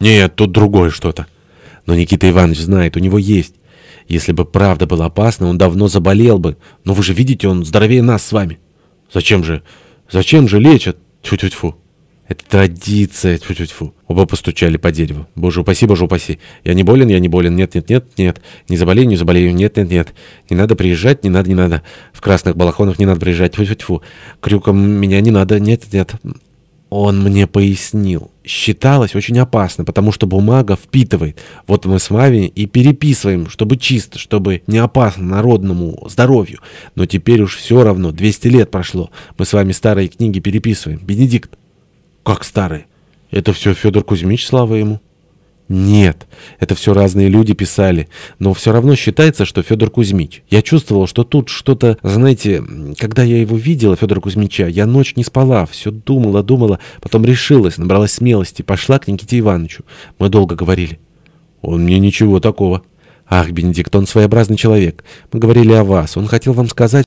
Нет, тут другое что-то. Но Никита Иванович знает, у него есть. Если бы правда было опасно, он давно заболел бы. Но вы же видите, он здоровее нас с вами. Зачем же, зачем же лечат? Тьфу-тьфу-тьфу. Это традиция, тьфу-тьфу-тьфу. Оба постучали по дереву. Боже упаси, боже упаси. Я не болен, я не болен. Нет, нет, нет, нет. Не заболею, не заболею. Нет, нет, нет. Не надо приезжать, не надо, не надо. В красных балахонах не надо приезжать. Тьфу-тьфу-тьфу. Крюком меня не надо. Нет, нет. Он мне пояснил. Считалось очень опасно, потому что бумага впитывает. Вот мы с вами и переписываем, чтобы чисто, чтобы не опасно народному здоровью. Но теперь уж все равно, 200 лет прошло. Мы с вами старые книги переписываем. Бенедикт. Как старые? Это все Федор Кузьмич, слава ему. Нет, это все разные люди писали, но все равно считается, что Федор Кузьмич. Я чувствовал, что тут что-то, знаете, когда я его видела, Федора Кузьмича, я ночь не спала, все думала, думала, потом решилась, набралась смелости, пошла к Никите Ивановичу. Мы долго говорили. Он мне ничего такого. Ах, Бенедикт, он своеобразный человек. Мы говорили о вас, он хотел вам сказать...